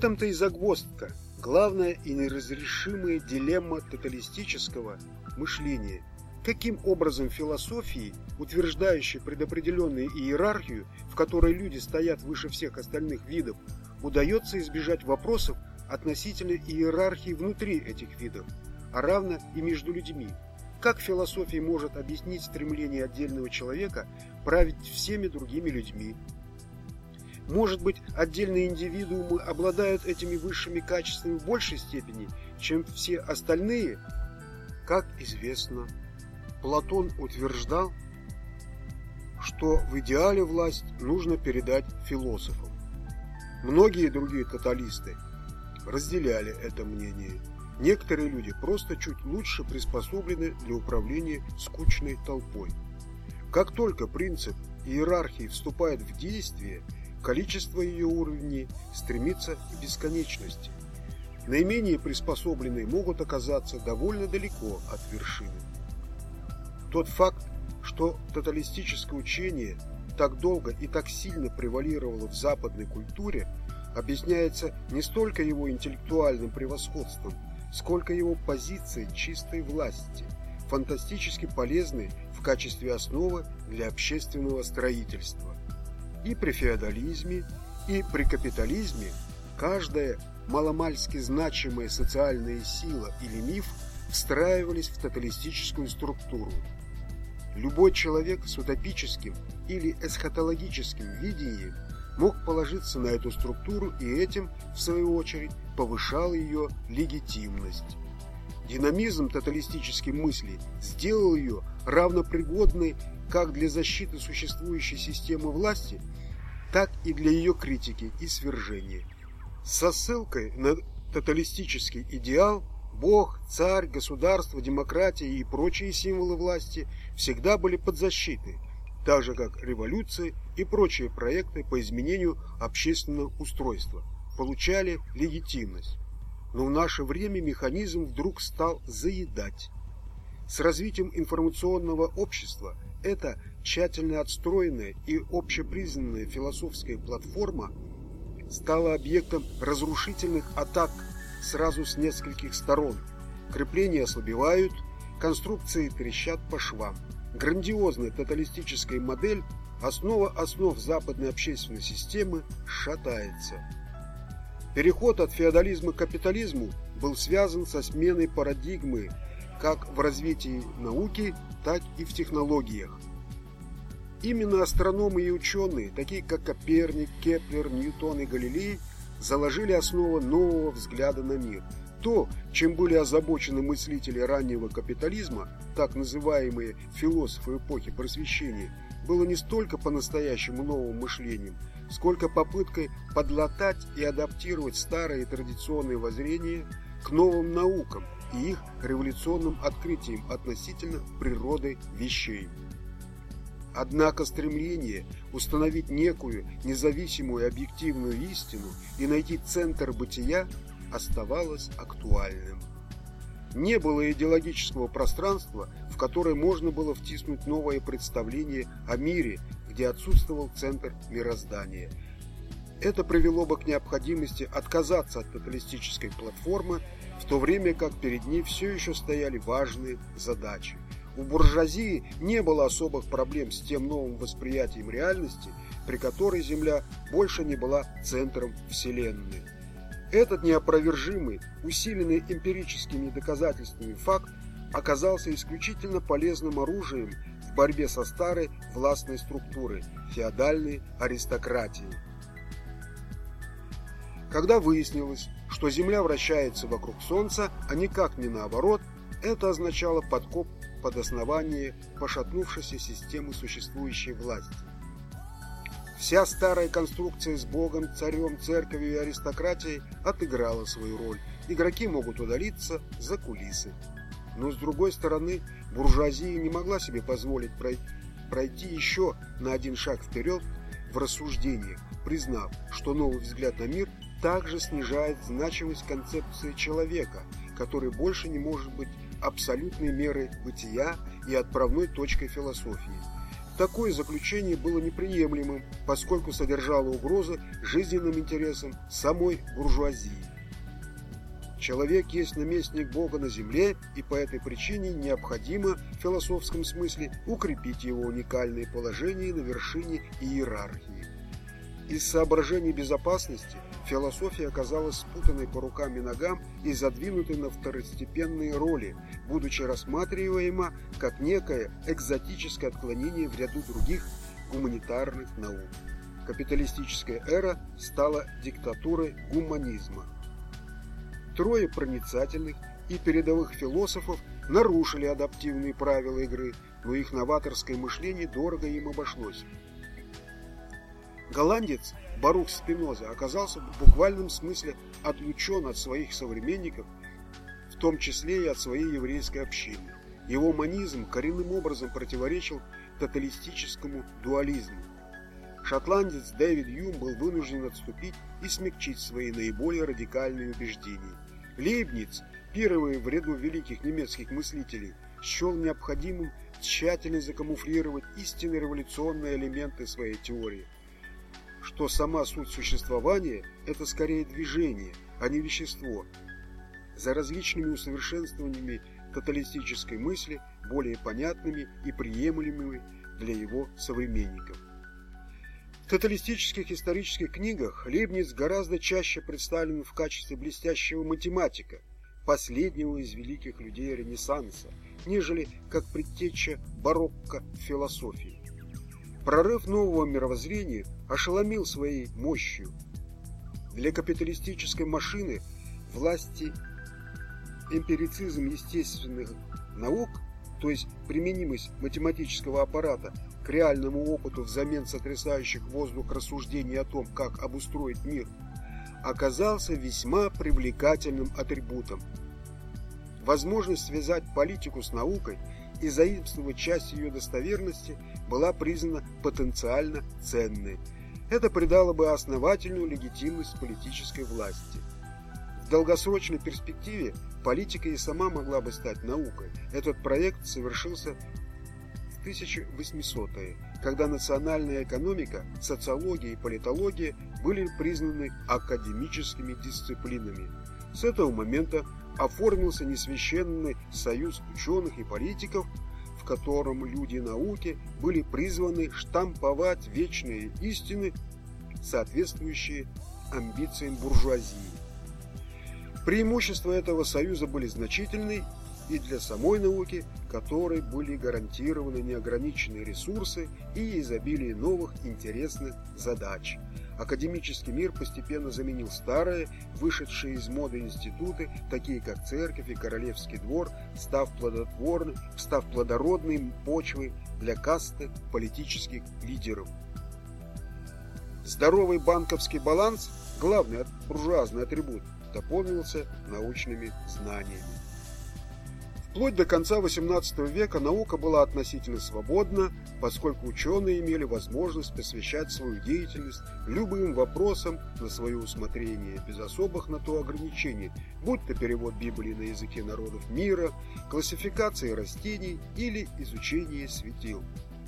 этом-то и загвоздка, главная и неразрешимая дилемма тоталистического мышления. Каким образом философии, утверждающей предопределенную иерархию, в которой люди стоят выше всех остальных видов, удается избежать вопросов относительно иерархии внутри этих видов, а равно и между людьми? Как философия может объяснить стремление отдельного человека править всеми другими людьми? Может быть, отдельные индивидуумы обладают этими высшими качествами в большей степени, чем все остальные? Как известно, Платон утверждал, что в идеале власть нужно передать философам. Многие другие тоталисты разделяли это мнение. Некоторые люди просто чуть лучше приспособлены для управления скучной толпой. Как только принцип иерархии вступает в действие, количество ее уровней стремится к бесконечности. Наименее приспособленные могут оказаться довольно далеко от вершины. Тот факт, что тоталистическое учение так долго и так сильно превалировало в западной культуре, объясняется не столько его интеллектуальным превосходством, сколько его позицией чистой власти, фантастически полезной в качестве основы для общественного строительства. И при феодализме, и при капитализме каждая маломальски значимая социальная сила или миф встраивались в тоталистическую структуру. Любой человек с утопическим или эсхатологическим видением мог положиться на эту структуру и этим, в свою очередь, повышал ее легитимность. Динамизм тоталистической мысли сделал ее равнопригодной как для защиты существующей системы власти, так и для ее критики и свержения. Со ссылкой на тоталистический идеал Бог, царь, государство, демократия и прочие символы власти всегда были под защитой, так же как революции и прочие проекты по изменению общественного устройства получали легитимность. Но в наше время механизм вдруг стал заедать. С развитием информационного общества эта тщательно отстроенная и общепризнанная философская платформа стала объектом разрушительных атак сразу с нескольких сторон. Крепления ослабевают, конструкции трещат по швам. Грандиозная тоталистическая модель, основа основ западной общественной системы, шатается. Переход от феодализма к капитализму был связан со сменой парадигмы как в развитии науки, так и в технологиях. Именно астрономы и ученые, такие как Коперник, Кеплер, Ньютон и Галилей, заложили основу нового взгляда на мир. То, чем были озабочены мыслители раннего капитализма, так называемые философы эпохи просвещения, было не столько по-настоящему новым мышлением, сколько попыткой подлатать и адаптировать старые традиционные воззрения к новым наукам и их революционным открытиям относительно природы вещей. Однако стремление установить некую независимую объективную истину и найти центр бытия оставалось актуальным. Не было идеологического пространства, в которое можно было втиснуть новое представление о мире, где отсутствовал центр мироздания. Это привело бы к необходимости отказаться от тоталистической платформы, в то время как перед ней все еще стояли важные задачи – у буржуазии не было особых проблем с тем новым восприятием реальности, при которой Земля больше не была центром Вселенной. Этот неопровержимый, усиленный эмпирическими доказательствами факт оказался исключительно полезным оружием в борьбе со старой властной структурой – феодальной аристократией. Когда выяснилось, что Земля вращается вокруг Солнца, а никак не наоборот, это означало подкоп под основание пошатнувшейся системы существующей власти. Вся старая конструкция с Богом, царем, церковью и аристократией отыграла свою роль. Игроки могут удалиться за кулисы. Но с другой стороны, буржуазия не могла себе позволить пройти еще на один шаг вперед в рассуждениях, признав, что новый взгляд на мир также снижает значимость концепции человека, который больше не может быть абсолютной мерой бытия и отправной точкой философии. такое заключение было неприемлемым, поскольку содержало угрозы жизненным интересам самой буржуазии. Человек есть наместник Бога на земле, и по этой причине необходимо в философском смысле укрепить его уникальное положение на вершине иерархии. Из соображений безопасности философия оказалась спутанной по рукам и ногам и задвинутой на второстепенные роли, будучи рассматриваема как некое экзотическое отклонение в ряду других гуманитарных наук. Капиталистическая эра стала диктатурой гуманизма. Трое проницательных и передовых философов нарушили адаптивные правила игры, но их новаторское мышление дорого им обошлось. Голландец Барух Спиноза оказался в буквальном смысле отлучен от своих современников, в том числе и от своей еврейской общины. Его манизм коренным образом противоречил тоталистическому дуализму. Шотландец Дэвид Юм был вынужден отступить и смягчить свои наиболее радикальные убеждения. Лейбниц, первый в ряду великих немецких мыслителей, счел необходимым тщательно закамуфлировать истинно революционные элементы своей теории, что сама суть существования – это скорее движение, а не вещество. За различными усовершенствованиями тоталистической мысли, более понятными и приемлемыми для его современников. Тоталистических исторических книгах Лейбниц гораздо чаще представлен в качестве блестящего математика, последнего из великих людей Ренессанса, нежели как предтеча барокко философии. Прорыв нового мировоззрения ошеломил своей мощью. Для капиталистической машины власти эмпирицизм естественных наук, то есть применимость математического аппарата к реальному опыту взамен сотрясающих воздух рассуждений о том, как обустроить мир, оказался весьма привлекательным атрибутом. Возможность связать политику с наукой и заимствовать часть ее достоверности была признана потенциально ценной. Это придало бы основательную легитимность политической власти. В долгосрочной перспективе политика и сама могла бы стать наукой. Этот проект совершился 1800-е, когда национальная экономика, социология и политология были признаны академическими дисциплинами. С этого момента оформился несвященный союз ученых и политиков, в котором люди науки были призваны штамповать вечные истины, соответствующие амбициям буржуазии. Преимущества этого союза были значительны и для самой науки, которой были гарантированы неограниченные ресурсы и изобилие новых интересных задач. Академический мир постепенно заменил старые, вышедшие из моды институты, такие как церковь и королевский двор, став плодотворным, став плодородной почвой для касты политических лидеров. Здоровый банковский баланс, главный буржуазный атрибут, дополнился научными знаниями. Вплоть до конца XVIII века наука была относительно свободна, поскольку ученые имели возможность посвящать свою деятельность любым вопросам на свое усмотрение, без особых на то ограничений, будь то перевод Библии на языке народов мира, классификация растений или изучение светил.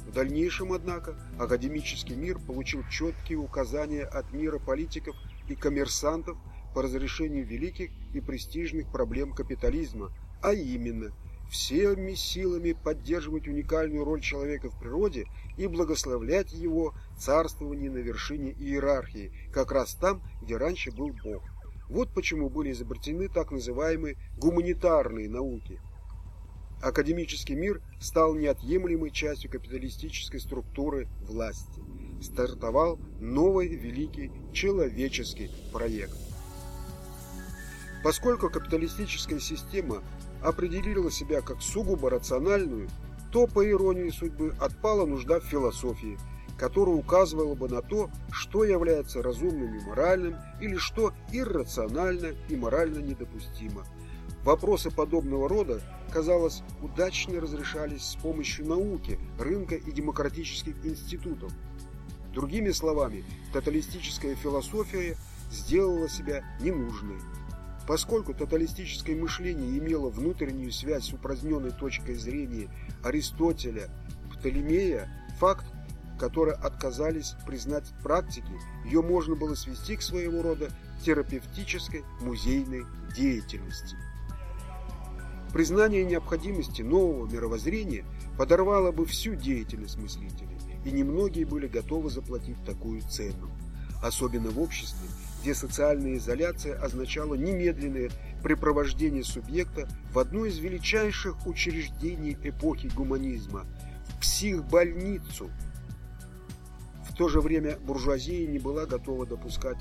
В дальнейшем, однако, академический мир получил четкие указания от мира политиков и коммерсантов по разрешению великих и престижных проблем капитализма, а именно всеми силами поддерживать уникальную роль человека в природе и благословлять его царствование на вершине иерархии, как раз там, где раньше был Бог. Вот почему были изобретены так называемые гуманитарные науки. Академический мир стал неотъемлемой частью капиталистической структуры власти. Стартовал новый великий человеческий проект. Поскольку капиталистическая система определила себя как сугубо рациональную, то, по иронии судьбы, отпала нужда в философии, которая указывала бы на то, что является разумным и моральным, или что иррационально и морально недопустимо. Вопросы подобного рода, казалось, удачно разрешались с помощью науки, рынка и демократических институтов. Другими словами, тоталистическая философия сделала себя ненужной. Поскольку тоталистическое мышление имело внутреннюю связь с упраздненной точкой зрения Аристотеля, Птолемея, факт, который отказались признать в практике, ее можно было свести к своего рода терапевтической музейной деятельности. Признание необходимости нового мировоззрения подорвало бы всю деятельность мыслителей, и немногие были готовы заплатить такую цену. Особенно в обществе, где социальная изоляция означала немедленное препровождение субъекта в одно из величайших учреждений эпохи гуманизма – в психбольницу. В то же время буржуазия не была готова допускать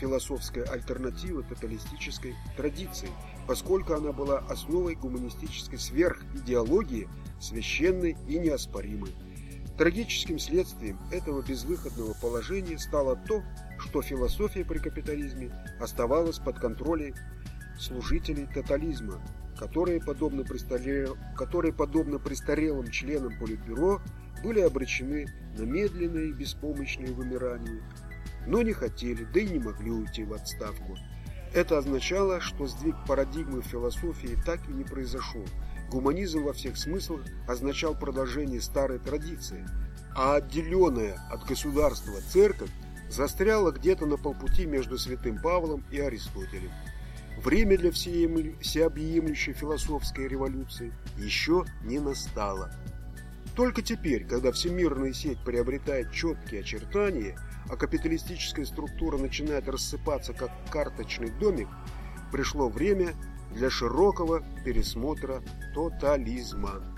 философская альтернатива тоталистической традиции, поскольку она была основой гуманистической сверхидеологии, священной и неоспоримой. Трагическим следствием этого безвыходного положения стало то, что философия при капитализме оставалась под контролем служителей тотализма, которые, подобно, престарел... которые, подобно престарелым членам Политбюро, были обречены на медленное и беспомощное вымирание, но не хотели, да и не могли уйти в отставку. Это означало, что сдвиг парадигмы философии так и не произошел. Гуманизм во всех смыслах означал продолжение старой традиции, а отделенная от государства церковь застряла где-то на полпути между святым Павлом и Аристотелем. Время для всеобъемлющей философской революции еще не настало. Только теперь, когда всемирная сеть приобретает четкие очертания, а капиталистическая структура начинает рассыпаться как карточный домик, пришло время для широкого пересмотра тотализма.